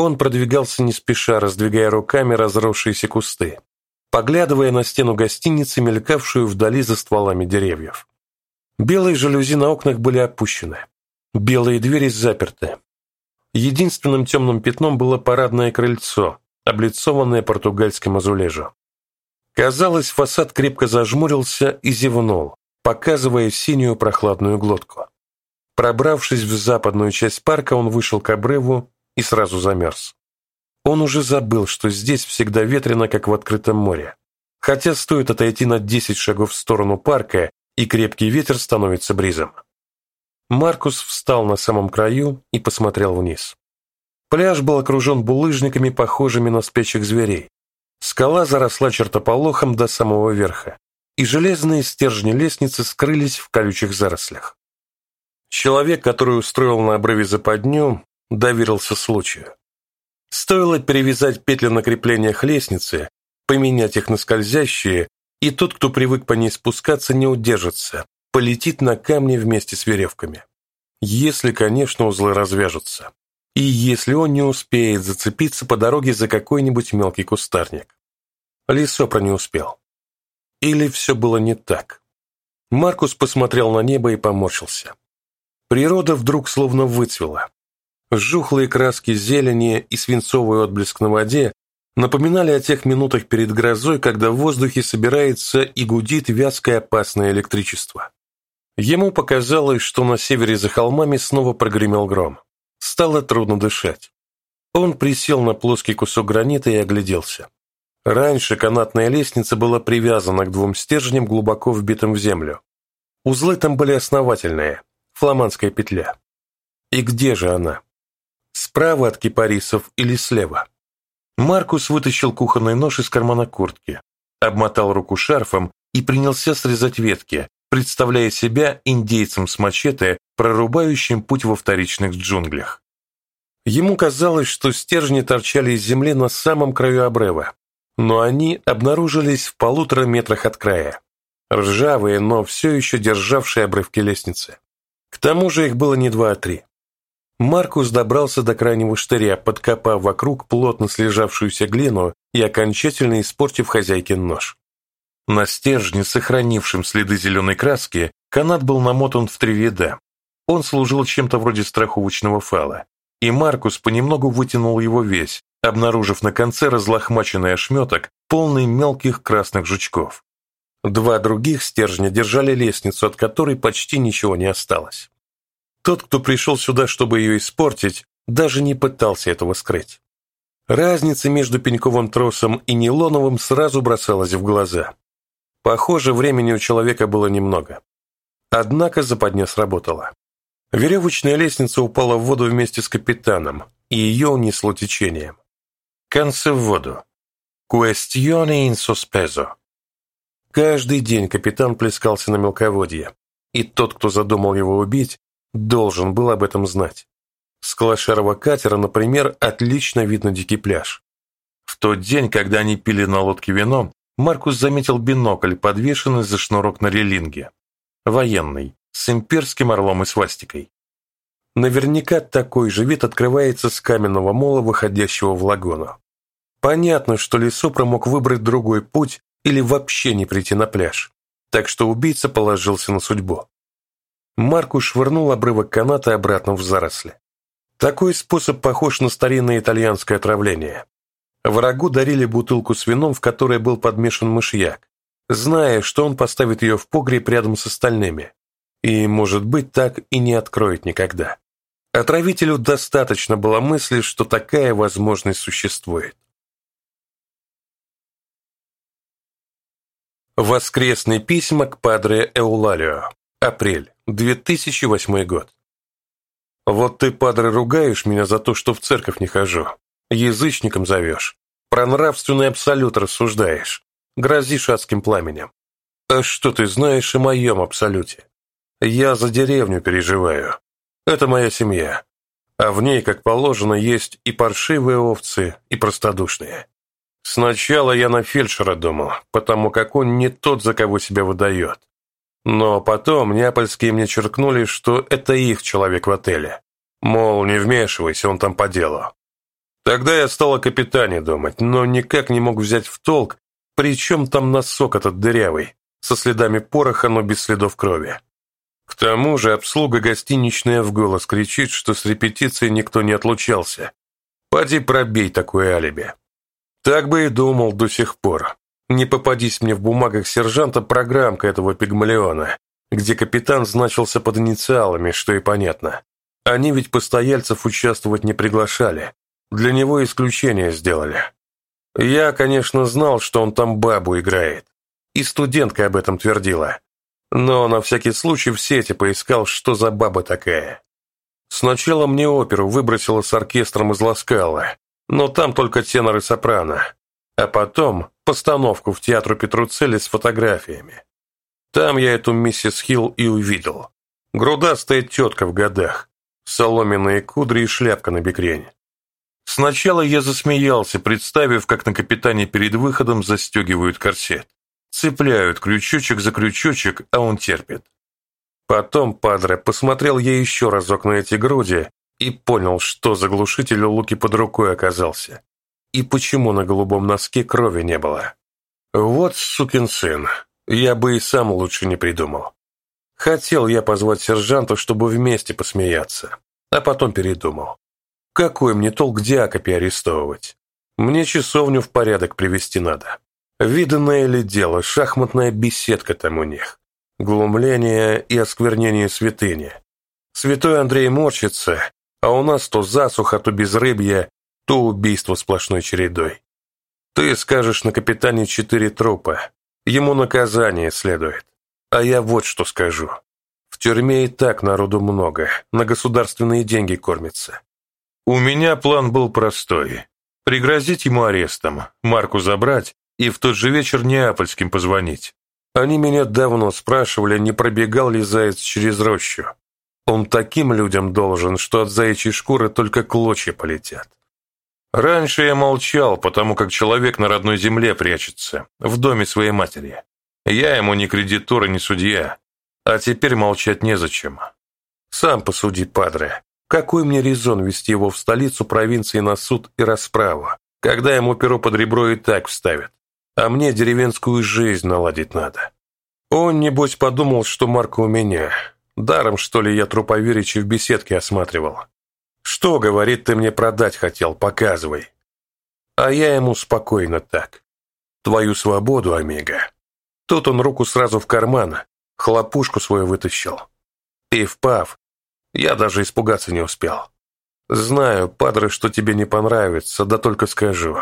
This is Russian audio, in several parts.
Он продвигался не спеша, раздвигая руками разросшиеся кусты, поглядывая на стену гостиницы, мелькавшую вдали за стволами деревьев. Белые жалюзи на окнах были опущены. Белые двери заперты. Единственным темным пятном было парадное крыльцо, облицованное португальским азулежем. Казалось, фасад крепко зажмурился и зевнул, показывая синюю прохладную глотку. Пробравшись в западную часть парка, он вышел к обрыву и сразу замерз. Он уже забыл, что здесь всегда ветрено, как в открытом море. Хотя стоит отойти на 10 шагов в сторону парка, и крепкий ветер становится бризом. Маркус встал на самом краю и посмотрел вниз. Пляж был окружен булыжниками, похожими на спящих зверей. Скала заросла чертополохом до самого верха, и железные стержни лестницы скрылись в колючих зарослях. Человек, который устроил на обрыве западню, доверился случаю. Стоило перевязать петли на креплениях лестницы, поменять их на скользящие, и тот, кто привык по ней спускаться, не удержится, полетит на камни вместе с веревками. Если, конечно, узлы развяжутся. И если он не успеет зацепиться по дороге за какой-нибудь мелкий кустарник. Лисопра не успел. Или все было не так. Маркус посмотрел на небо и поморщился. Природа вдруг словно выцвела. Жухлые краски зелени и свинцовый отблеск на воде напоминали о тех минутах перед грозой, когда в воздухе собирается и гудит вязкое опасное электричество. Ему показалось, что на севере за холмами снова прогремел гром. Стало трудно дышать. Он присел на плоский кусок гранита и огляделся. Раньше канатная лестница была привязана к двум стержням, глубоко вбитым в землю. Узлы там были основательные, фламандская петля. И где же она? Справа от кипарисов или слева? Маркус вытащил кухонный нож из кармана куртки, обмотал руку шарфом и принялся срезать ветки, представляя себя индейцем с мачете, прорубающим путь во вторичных джунглях. Ему казалось, что стержни торчали из земли на самом краю обрыва, но они обнаружились в полутора метрах от края, ржавые, но все еще державшие обрывки лестницы. К тому же их было не два, а три. Маркус добрался до крайнего штыря, подкопав вокруг плотно слежавшуюся глину и окончательно испортив хозяйкин нож. На стержне, сохранившем следы зеленой краски, канат был намотан в три вида. Он служил чем-то вроде страховочного фала, и Маркус понемногу вытянул его весь, обнаружив на конце разлохмаченный ошметок, полный мелких красных жучков. Два других стержня держали лестницу, от которой почти ничего не осталось. Тот, кто пришел сюда, чтобы ее испортить, даже не пытался этого скрыть. Разница между пеньковым тросом и нейлоновым сразу бросалась в глаза. Похоже, времени у человека было немного. Однако западня сработала. Веревочная лестница упала в воду вместе с капитаном, и ее унесло течением. Концы в воду. Куэстьоне ин соспезо. Каждый день капитан плескался на мелководье, и тот, кто задумал его убить, должен был об этом знать. С клашерова катера, например, отлично видно дикий пляж. В тот день, когда они пили на лодке вино, Маркус заметил бинокль, подвешенный за шнурок на релинге. Военный, с имперским орлом и свастикой. Наверняка такой же вид открывается с каменного мола, выходящего в лагуну. Понятно, что Лесопро мог выбрать другой путь или вообще не прийти на пляж, так что убийца положился на судьбу. Маркус швырнул обрывок каната обратно в заросли. Такой способ похож на старинное итальянское отравление. Врагу дарили бутылку с вином, в которой был подмешан мышьяк, зная, что он поставит ее в погреб рядом с остальными. И, может быть, так и не откроет никогда. Отравителю достаточно было мысли, что такая возможность существует. Воскресные письма к Падре Эулалио. Апрель, 2008 год. Вот ты, Падре, ругаешь меня за то, что в церковь не хожу. Язычником зовешь. Про нравственный абсолют рассуждаешь. Грозишь адским пламенем. А что ты знаешь о моем абсолюте? Я за деревню переживаю. Это моя семья. А в ней, как положено, есть и паршивые овцы, и простодушные. Сначала я на фельдшера думал, потому как он не тот, за кого себя выдает. Но потом неапольские мне черкнули, что это их человек в отеле. Мол, не вмешивайся, он там по делу. Тогда я стал о капитане думать, но никак не мог взять в толк, при чем там носок этот дырявый, со следами пороха, но без следов крови. К тому же обслуга гостиничная в голос кричит, что с репетиции никто не отлучался. Поди пробей такое алиби. Так бы и думал до сих пор. Не попадись мне в бумагах сержанта программка этого пигмалиона, где капитан значился под инициалами, что и понятно. Они ведь постояльцев участвовать не приглашали. Для него исключение сделали. Я, конечно, знал, что он там бабу играет. И студентка об этом твердила. Но на всякий случай в сети поискал, что за баба такая. Сначала мне оперу выбросило с оркестром из Ласкала, но там только тенор и сопрано. А потом постановку в театру Петруцели с фотографиями. Там я эту миссис Хилл и увидел. Грудастая тетка в годах, соломенные кудри и шляпка на бекрень. Сначала я засмеялся, представив, как на капитане перед выходом застегивают корсет. Цепляют крючочек за крючочек, а он терпит. Потом, падре, посмотрел я еще разок на эти груди и понял, что заглушитель у Луки под рукой оказался. И почему на голубом носке крови не было. Вот сукин сын, я бы и сам лучше не придумал. Хотел я позвать сержанта, чтобы вместе посмеяться, а потом передумал. Какой мне толк Диакопи арестовывать? Мне часовню в порядок привести надо. Виданное ли дело, шахматная беседка там у них. Глумление и осквернение святыни. Святой Андрей морщится, а у нас то засуха, то безрыбье, то убийство сплошной чередой. Ты скажешь на капитане четыре трупа. Ему наказание следует. А я вот что скажу. В тюрьме и так народу много, на государственные деньги кормится. У меня план был простой. Пригрозить ему арестом, Марку забрать и в тот же вечер Неапольским позвонить. Они меня давно спрашивали, не пробегал ли заяц через рощу. Он таким людям должен, что от заячьей шкуры только клочья полетят. Раньше я молчал, потому как человек на родной земле прячется, в доме своей матери. Я ему ни кредитор и ни судья, а теперь молчать незачем. Сам посуди, падре, какой мне резон вести его в столицу провинции на суд и расправу, когда ему перо под ребро и так вставят, а мне деревенскую жизнь наладить надо? Он, небось, подумал, что Марка у меня. Даром, что ли, я труповиричи в беседке осматривал. Что, говорит, ты мне продать хотел, показывай. А я ему спокойно так. Твою свободу, Омега. Тут он руку сразу в карман, хлопушку свою вытащил. Пив-пав, я даже испугаться не успел. Знаю, падре, что тебе не понравится, да только скажу.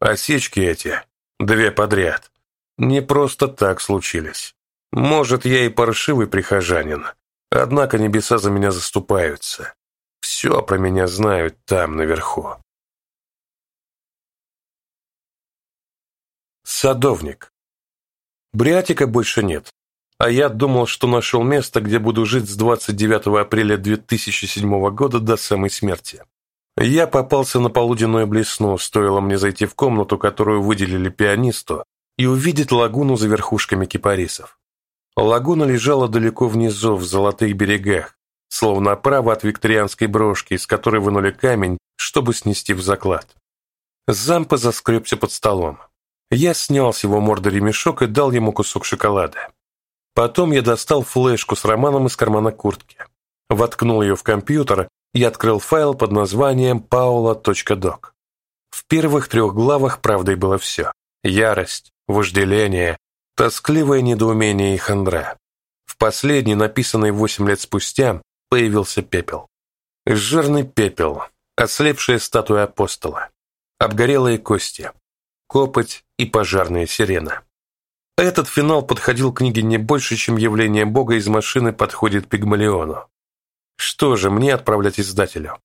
Осечки эти, две подряд, не просто так случились. Может, я и паршивый прихожанин, однако небеса за меня заступаются. Все про меня знают там, наверху. Садовник. Бриатика больше нет, а я думал, что нашел место, где буду жить с 29 апреля 2007 года до самой смерти. Я попался на полуденную блесну, стоило мне зайти в комнату, которую выделили пианисту, и увидеть лагуну за верхушками кипарисов. Лагуна лежала далеко внизу, в золотых берегах, словно оправа от викторианской брошки, из которой вынули камень, чтобы снести в заклад. Зампа заскребся под столом. Я снял с его морды ремешок и дал ему кусок шоколада. Потом я достал флешку с романом из кармана куртки, воткнул ее в компьютер и открыл файл под названием paula.doc. В первых трех главах правдой было все. Ярость, вожделение, тоскливое недоумение и хандра. В последней, написанной восемь лет спустя, появился пепел. Жирный пепел, ослепшая статуя апостола, обгорелые кости, копоть и пожарная сирена. Этот финал подходил книге не больше, чем явление Бога из машины подходит Пигмалиону. Что же мне отправлять издателю?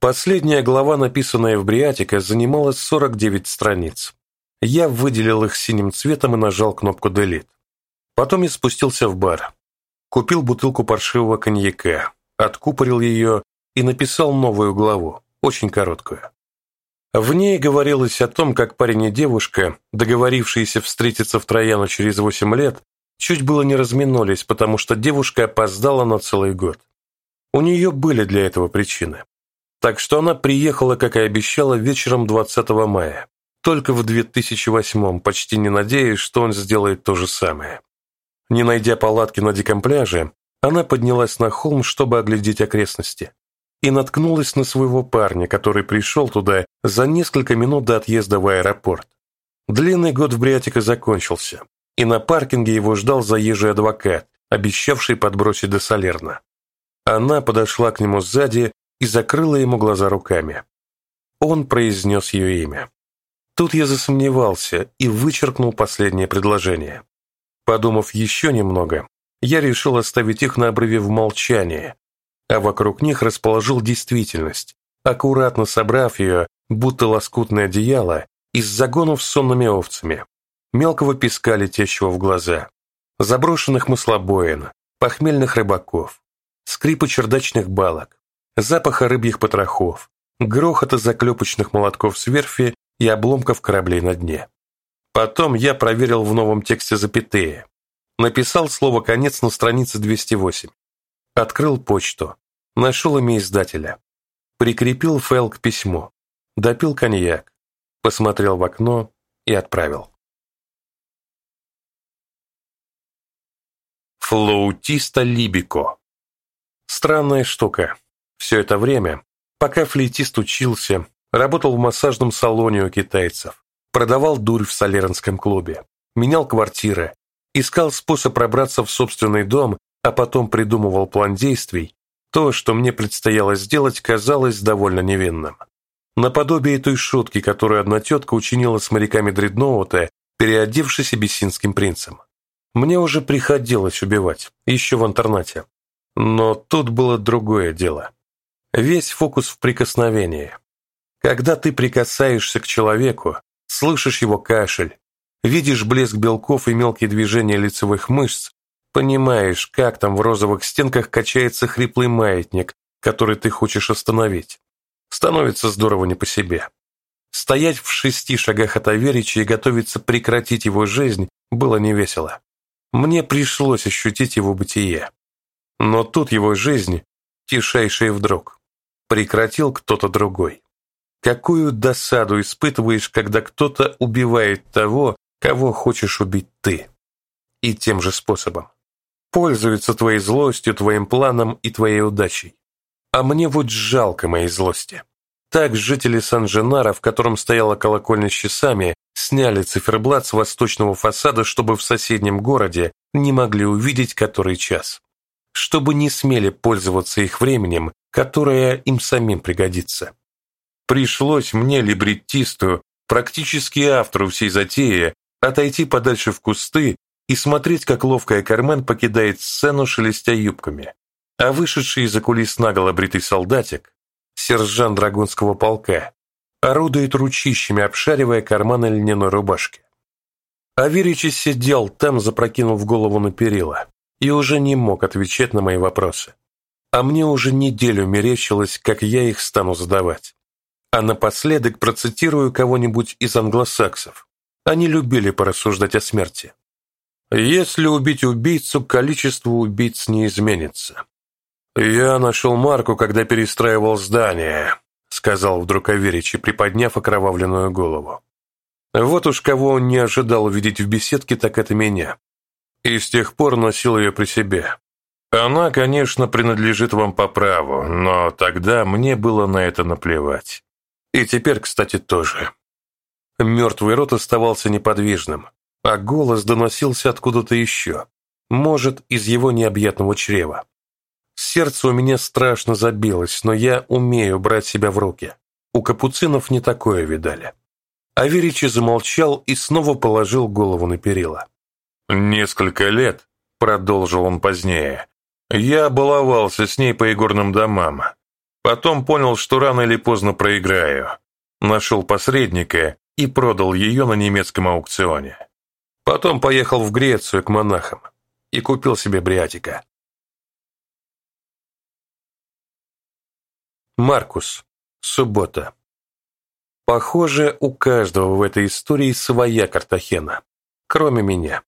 Последняя глава, написанная в Бриатика, занимала 49 страниц. Я выделил их синим цветом и нажал кнопку «Delete». Потом я спустился в бар, Купил бутылку паршивого коньяка, откупорил ее и написал новую главу, очень короткую. В ней говорилось о том, как парень и девушка, договорившиеся встретиться в Трояну через восемь лет, чуть было не разминулись, потому что девушка опоздала на целый год. У нее были для этого причины. Так что она приехала, как и обещала, вечером 20 мая, только в 2008 почти не надеясь, что он сделает то же самое. Не найдя палатки на диком пляже, она поднялась на холм, чтобы оглядеть окрестности, и наткнулась на своего парня, который пришел туда за несколько минут до отъезда в аэропорт. Длинный год в Бриатике закончился, и на паркинге его ждал заезжий адвокат, обещавший подбросить до Солерна. Она подошла к нему сзади и закрыла ему глаза руками. Он произнес ее имя. Тут я засомневался и вычеркнул последнее предложение. Подумав еще немного, я решил оставить их на обрыве в молчании, а вокруг них расположил действительность, аккуратно собрав ее, будто лоскутное одеяло, из загонов с сонными овцами, мелкого песка, летящего в глаза, заброшенных маслобоин, похмельных рыбаков, скрипа чердачных балок, запаха рыбьих потрохов, грохота заклепочных молотков с верфи и обломков кораблей на дне. Потом я проверил в новом тексте запятые, Написал слово «конец» на странице 208. Открыл почту. Нашел имя издателя. Прикрепил файл к письму. Допил коньяк. Посмотрел в окно и отправил. Флоутиста Либико. Странная штука. Все это время, пока флейтист учился, работал в массажном салоне у китайцев, продавал дурь в солернском клубе, менял квартиры, искал способ пробраться в собственный дом, а потом придумывал план действий, то, что мне предстояло сделать, казалось довольно невинным. Наподобие той шутки, которую одна тетка учинила с моряками дредноута, переодевшись абиссинским принцем. Мне уже приходилось убивать, еще в интернате. Но тут было другое дело. Весь фокус в прикосновении. Когда ты прикасаешься к человеку, слышишь его кашель, Видишь блеск белков и мелкие движения лицевых мышц, понимаешь, как там в розовых стенках качается хриплый маятник, который ты хочешь остановить. Становится здорово не по себе. Стоять в шести шагах от Аверича и готовиться прекратить его жизнь было невесело. Мне пришлось ощутить его бытие. Но тут его жизнь, тишайшая вдруг, прекратил кто-то другой. Какую досаду испытываешь, когда кто-то убивает того, кого хочешь убить ты. И тем же способом. Пользуется твоей злостью, твоим планом и твоей удачей. А мне вот жалко моей злости. Так жители Сан-Женара, в котором стояла колокольня с часами, сняли циферблат с восточного фасада, чтобы в соседнем городе не могли увидеть который час. Чтобы не смели пользоваться их временем, которое им самим пригодится. Пришлось мне, либреттисту, практически автору всей затеи, отойти подальше в кусты и смотреть, как ловкая Кармен покидает сцену, шелестя юбками. А вышедший из-за кулис наголо бритый солдатик, сержант драгунского полка, орудует ручищами, обшаривая карманы льняной рубашки. Аверичи сидел там, запрокинув голову на перила, и уже не мог отвечать на мои вопросы. А мне уже неделю мерещилось, как я их стану задавать. А напоследок процитирую кого-нибудь из англосаксов, они любили порассуждать о смерти. Если убить убийцу, количество убийц не изменится. «Я нашел Марку, когда перестраивал здание», — сказал вдруг Аверичи, приподняв окровавленную голову. «Вот уж кого он не ожидал увидеть в беседке, так это меня. И с тех пор носил ее при себе. Она, конечно, принадлежит вам по праву, но тогда мне было на это наплевать. И теперь, кстати, тоже. Мертвый рот оставался неподвижным, а голос доносился откуда-то еще, может, из его необъятного чрева. Сердце у меня страшно забилось, но я умею брать себя в руки. У капуцинов не такое видали. Аверичи замолчал и снова положил голову на перила. «Несколько лет», — продолжил он позднее, — «я баловался с ней по игорным домам. Потом понял, что рано или поздно проиграю. Нашел посредника и продал ее на немецком аукционе. Потом поехал в Грецию к монахам и купил себе бриатика. Маркус. Суббота. Похоже, у каждого в этой истории своя Картахена, кроме меня.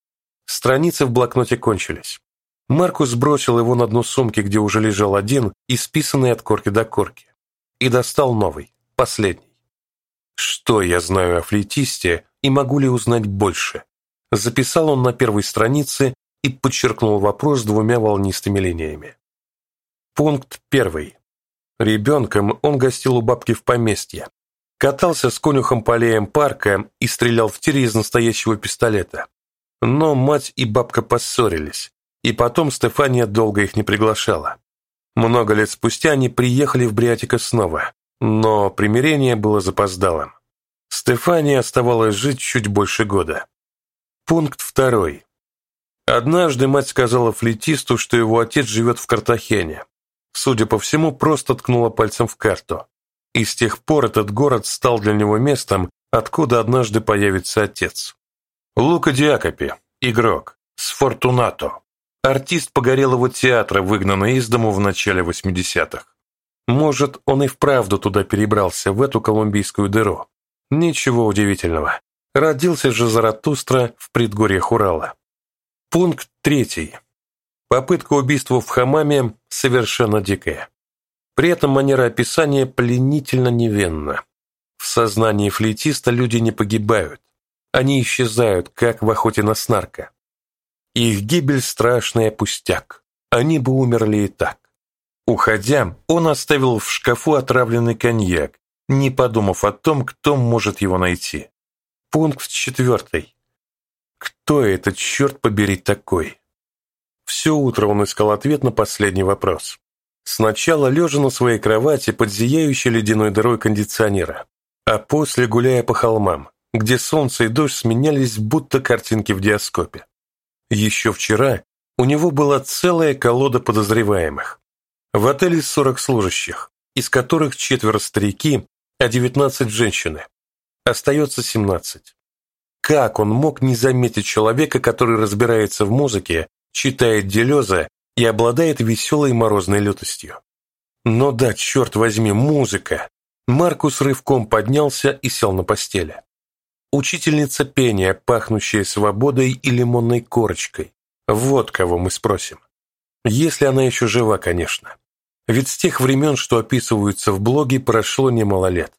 Страницы в блокноте кончились. Маркус бросил его на дно сумки, где уже лежал один, исписанный от корки до корки. и достал новый, последний. Что я знаю о флейтисте и могу ли узнать больше? Записал он на первой странице и подчеркнул вопрос двумя волнистыми линиями. Пункт первый. Ребенком он гостил у бабки в поместье, катался с конюхом по аллеям парка и стрелял в тире из настоящего пистолета. Но мать и бабка поссорились, и потом Стефания долго их не приглашала. Много лет спустя они приехали в Бриатика снова, но примирение было запоздалым. Стефания оставалась жить чуть больше года. Пункт второй. Однажды мать сказала флейтисту, что его отец живет в Картахене. Судя по всему, просто ткнула пальцем в карту. И с тех пор этот город стал для него местом, откуда однажды появится отец. Лука Диакопи, игрок, с Фортунато. Артист погорелого театра, выгнанный из дому в начале 80-х. Может, он и вправду туда перебрался, в эту колумбийскую дыру. Ничего удивительного. Родился же Заратустра в предгорьях Урала. Пункт третий. Попытка убийства в хамаме совершенно дикая. При этом манера описания пленительно невинна. В сознании флейтиста люди не погибают. Они исчезают, как в охоте на снарка. Их гибель – страшный пустяк. Они бы умерли и так. Уходя, он оставил в шкафу отравленный коньяк, не подумав о том, кто может его найти. Пункт четвертый. Кто этот, черт побери, такой? Все утро он искал ответ на последний вопрос. Сначала лежа на своей кровати под зияющей ледяной дырой кондиционера, а после гуляя по холмам, где солнце и дождь сменялись будто картинки в диаскопе. Еще вчера у него была целая колода подозреваемых. В отеле 40 служащих, из которых четверо старики, а 19 женщины. Остается 17. Как он мог не заметить человека, который разбирается в музыке, читает Делеза и обладает веселой морозной лютостью? Но да, черт возьми, музыка! Маркус рывком поднялся и сел на постели. Учительница пения, пахнущая свободой и лимонной корочкой. Вот кого мы спросим. Если она еще жива, конечно. Ведь с тех времен, что описываются в блоге, прошло немало лет.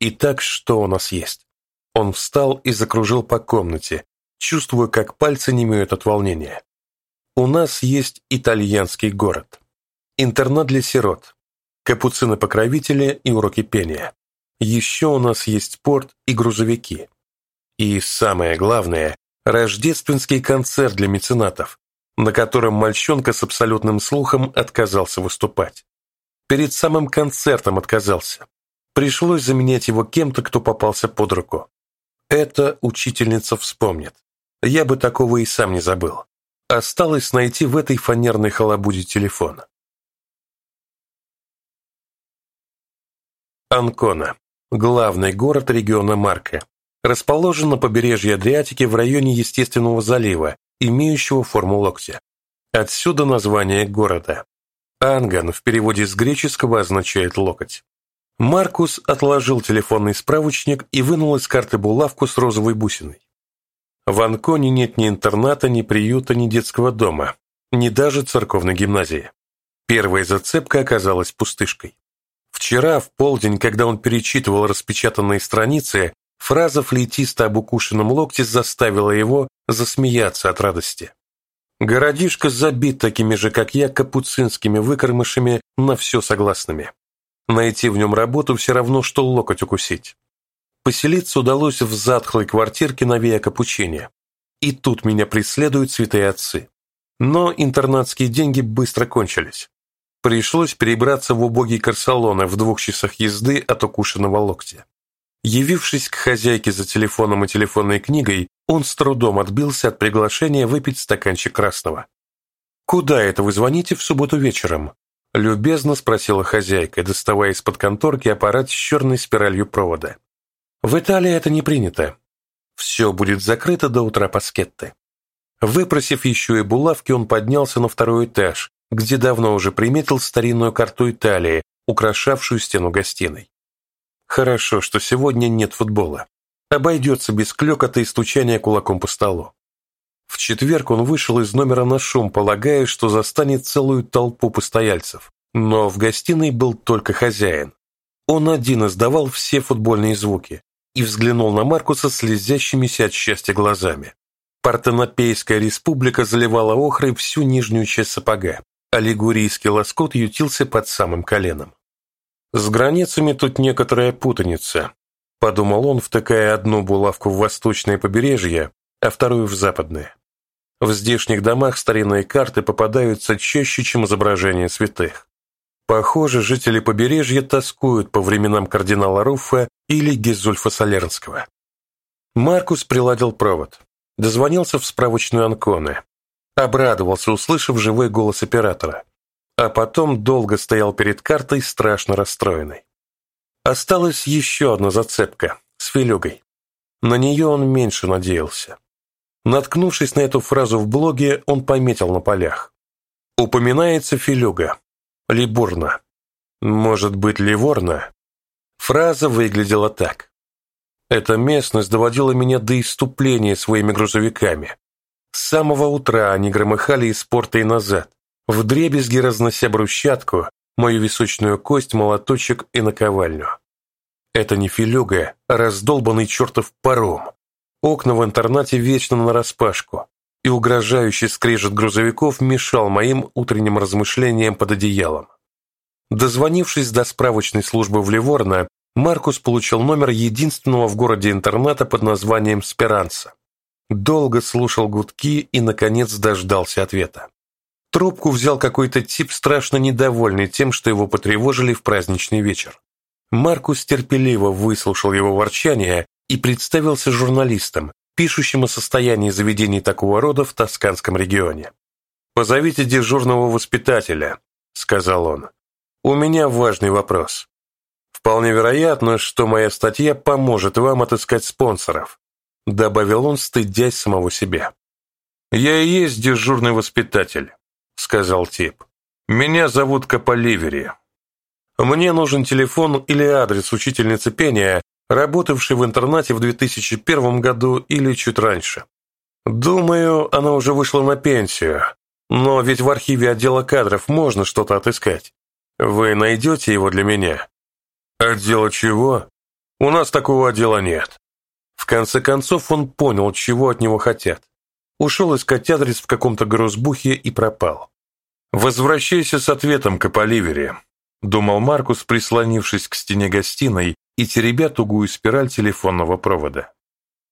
Итак, что у нас есть? Он встал и закружил по комнате, чувствуя, как пальцы немеют от волнения. У нас есть итальянский город. Интернат для сирот, капуцины-покровители и уроки пения. Еще у нас есть порт и грузовики. И самое главное, рождественский концерт для меценатов, на котором мальчонка с абсолютным слухом отказался выступать. Перед самым концертом отказался. Пришлось заменять его кем-то, кто попался под руку. Это учительница вспомнит. Я бы такого и сам не забыл. Осталось найти в этой фанерной халабуде телефон. Анкона. Главный город региона Марка, расположен на побережье Адриатики в районе естественного залива, имеющего форму локтя. Отсюда название города. Анган в переводе с греческого означает «локоть». Маркус отложил телефонный справочник и вынул из карты булавку с розовой бусиной. В Анконе нет ни интерната, ни приюта, ни детского дома, ни даже церковной гимназии. Первая зацепка оказалась пустышкой. Вчера, в полдень, когда он перечитывал распечатанные страницы, Фраза флейтиста об укушенном локте заставила его засмеяться от радости. Городишко забит такими же, как я, капуцинскими выкормышами на все согласными. Найти в нем работу все равно, что локоть укусить. Поселиться удалось в затхлой квартирке на Виа Капучине. И тут меня преследуют святые отцы. Но интернатские деньги быстро кончились. Пришлось перебраться в убогий Корсалоне в двух часах езды от укушенного локтя. Явившись к хозяйке за телефоном и телефонной книгой, он с трудом отбился от приглашения выпить стаканчик красного. «Куда это вы звоните в субботу вечером?» – любезно спросила хозяйка, доставая из-под конторки аппарат с черной спиралью провода. «В Италии это не принято. Все будет закрыто до утра паскетты». Выпросив еще и булавки, он поднялся на второй этаж, где давно уже приметил старинную карту Италии, украшавшую стену гостиной. Хорошо, что сегодня нет футбола. Обойдется без клёкота и стучания кулаком по столу. В четверг он вышел из номера на шум, полагая, что застанет целую толпу постояльцев. Но в гостиной был только хозяин. Он один издавал все футбольные звуки и взглянул на Маркуса слезящимися от счастья глазами. Партенопейская республика заливала охрой всю нижнюю часть сапога, а лигурийский лоскут ютился под самым коленом. «С границами тут некоторая путаница», — подумал он, втыкая одну булавку в восточное побережье, а вторую в западное. В здешних домах старинные карты попадаются чаще, чем изображения святых. Похоже, жители побережья тоскуют по временам кардинала Руффа или Гизульфа Солернского. Маркус приладил провод, дозвонился в справочную Анконе, обрадовался, услышав живой голос оператора, а потом долго стоял перед картой, страшно расстроенный. Осталась еще одна зацепка с Филюгой. На нее он меньше надеялся. Наткнувшись на эту фразу в блоге, он пометил на полях. Упоминается Филюга, Либурна. Может быть, Ливорна? Фраза выглядела так. Эта местность доводила меня до иступления своими грузовиками. С самого утра они громыхали из порта и назад, вдребезги разнося брусчатку, мою височную кость, молоточек и наковальню. Это не филюга, а раздолбанный чертов паром. Окна в интернате вечно нараспашку, и угрожающий скрежет грузовиков мешал моим утренним размышлениям под одеялом. Дозвонившись до справочной службы в Ливорно, Маркус получил номер единственного в городе интерната под названием «Сперанса». Долго слушал гудки и, наконец, дождался ответа. Трубку взял какой-то тип, страшно недовольный тем, что его потревожили в праздничный вечер. Маркус терпеливо выслушал его ворчание и представился журналистом, пишущим о состоянии заведений такого рода в Тосканском регионе. «Позовите дежурного воспитателя», — сказал он. «У меня важный вопрос. Вполне вероятно, что моя статья поможет вам отыскать спонсоров», — добавил он, стыдясь самого себя. «Я и есть дежурный воспитатель», — сказал тип. «Меня зовут Каполивери. Мне нужен телефон или адрес учительницы пения, работавший в интернате в 2001 году или чуть раньше. Думаю, она уже вышла на пенсию, но ведь в архиве отдела кадров можно что-то отыскать. Вы найдете его для меня? Отдела чего? У нас такого отдела нет. В конце концов он понял, чего от него хотят. Ушел искать адрес в каком-то грузбухе и пропал. «Возвращайся с ответом, Каполивери», — думал Маркус, прислонившись к стене гостиной и теребя тугую спираль телефонного провода.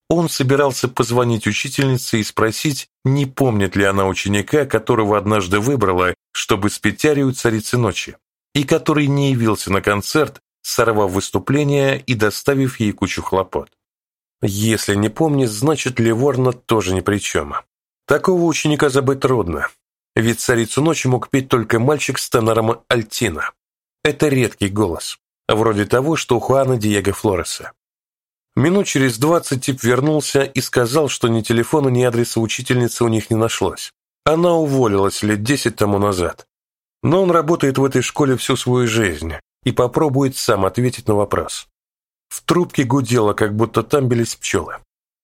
Он собирался позвонить учительнице и спросить, не помнит ли она ученика, которого однажды выбрала, чтобы спеть арию «Царицы ночи», и который не явился на концерт, сорвав выступление и доставив ей кучу хлопот. Если не помнит, значит Ливорна тоже ни при чем. Такого ученика забыть трудно, ведь «Царицу ночи» мог петь только мальчик с тенором Альтина. Это редкий голос вроде того, что у Хуана Диего Флореса. Минут через двадцать тип вернулся и сказал, что ни телефона, ни адреса учительницы у них не нашлось. Она уволилась лет десять тому назад. Но он работает в этой школе всю свою жизнь и попробует сам ответить на вопрос. В трубке гудело, как будто там бились пчелы.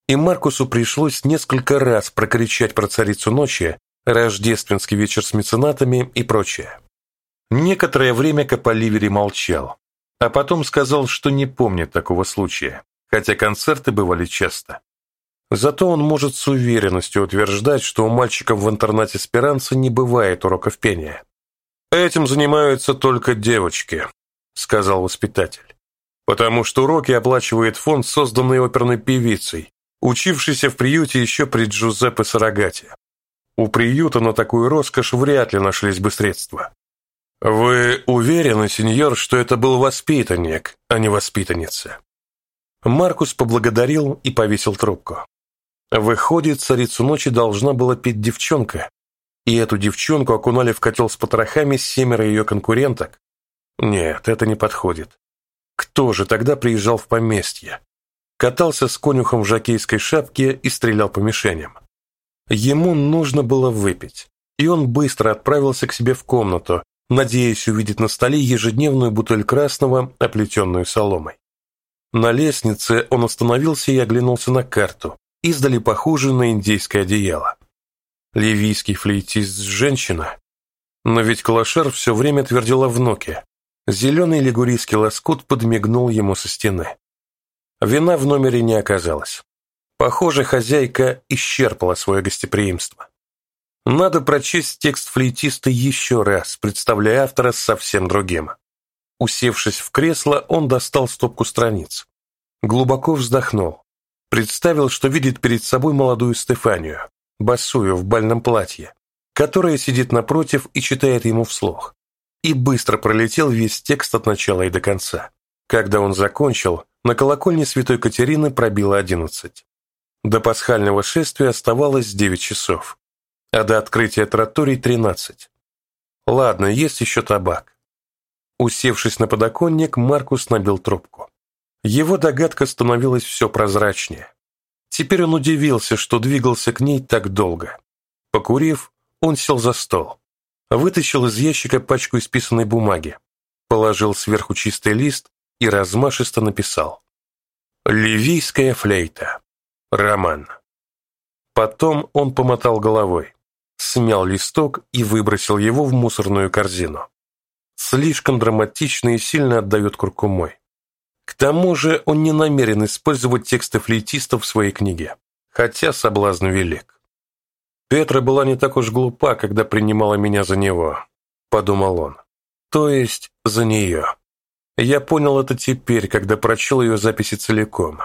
И Маркусу пришлось несколько раз прокричать про царицу ночи, рождественский вечер с меценатами и прочее. Некоторое время Каполивери молчал, а потом сказал, что не помнит такого случая, хотя концерты бывали часто. Зато он может с уверенностью утверждать, что у мальчиков в интернате Спиранца не бывает уроков пения. «Этим занимаются только девочки», — сказал воспитатель. «Потому что уроки оплачивает фонд, созданный оперной певицей, учившийся в приюте еще при Джузеппе Сарагате. У приюта на такую роскошь вряд ли нашлись бы средства. «Вы уверены, сеньор, что это был воспитанник, а не воспитанница?» Маркус поблагодарил и повесил трубку. Выходит, царицу ночи должна была петь девчонка, и эту девчонку окунали в котел с потрохами семеро ее конкуренток? Нет, это не подходит. Кто же тогда приезжал в поместье? Катался с конюхом в жакейской шапке и стрелял по мишеням. Ему нужно было выпить, и он быстро отправился к себе в комнату, надеясь увидеть на столе ежедневную бутыль красного, оплетенную соломой. На лестнице он остановился и оглянулся на карту, издали похожую на индейское одеяло. Ливийский флейтист – женщина. Но ведь Калашер все время твердил о внуке. Зеленый лигурийский лоскут подмигнул ему со стены. Вина в номере не оказалось. Похоже, хозяйка исчерпала свое гостеприимство. Надо прочесть текст флейтиста еще раз, представляя автора совсем другим. Усевшись в кресло, он достал стопку страниц. Глубоко вздохнул. Представил, что видит перед собой молодую Стефанию, босую в бальном платье, которая сидит напротив и читает ему вслух. И быстро пролетел весь текст от начала и до конца. Когда он закончил, на колокольне святой Катерины пробило одиннадцать. До пасхального шествия оставалось девять часов а до открытия троторий тринадцать. Ладно, есть еще табак. Усевшись на подоконник, Маркус набил трубку. Его догадка становилась все прозрачнее. Теперь он удивился, что двигался к ней так долго. Покурив, он сел за стол. Вытащил из ящика пачку исписанной бумаги, положил сверху чистый лист и размашисто написал. «Ливийская флейта. Роман». Потом он помотал головой смял листок и выбросил его в мусорную корзину. Слишком драматично и сильно отдает куркумой. К тому же он не намерен использовать тексты флейтистов в своей книге, хотя соблазн велик. Петра была не так уж глупа, когда принимала меня за него, подумал он. То есть за нее. Я понял это теперь, когда прочел ее записи целиком.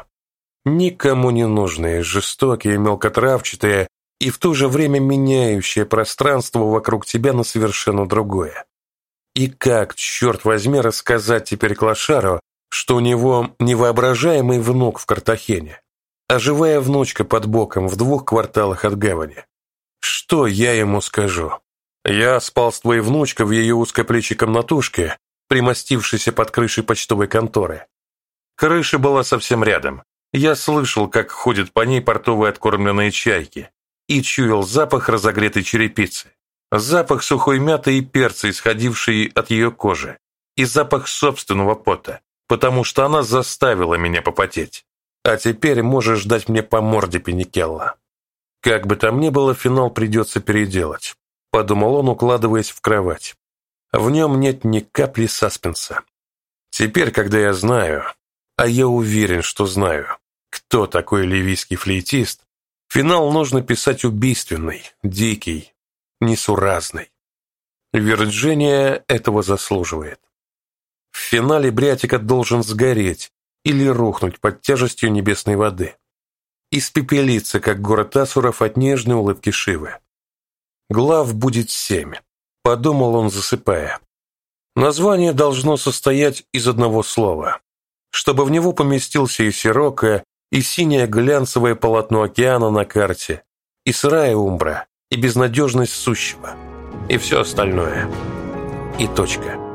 Никому не нужные, жестокие, мелкотравчатые, и в то же время меняющее пространство вокруг тебя на совершенно другое. И как, черт возьми, рассказать теперь Клашару, что у него невоображаемый внук в Картахене, а живая внучка под боком в двух кварталах от гавани? Что я ему скажу? Я спал с твоей внучкой в ее узкоплечей комнатушке, примостившейся под крышей почтовой конторы. Крыша была совсем рядом. Я слышал, как ходят по ней портовые откормленные чайки, и чуял запах разогретой черепицы, запах сухой мяты и перца, исходивший от ее кожи, и запах собственного пота, потому что она заставила меня попотеть. А теперь можешь дать мне по морде Пеникелла. Как бы там ни было, финал придется переделать, подумал он, укладываясь в кровать. В нем нет ни капли саспенса. Теперь, когда я знаю, а я уверен, что знаю, кто такой ливийский флейтист, Финал нужно писать убийственный, дикий, несуразный. Вирджиния этого заслуживает. В финале Брятика должен сгореть или рухнуть под тяжестью небесной воды. Испепелиться, как город Асуров от нежной улыбки Шивы. Глав будет семь, подумал он, засыпая. Название должно состоять из одного слова, чтобы в него поместился и Сирока, и синее глянцевое полотно океана на карте, и сырая умбра, и безнадежность сущего, и все остальное. И точка.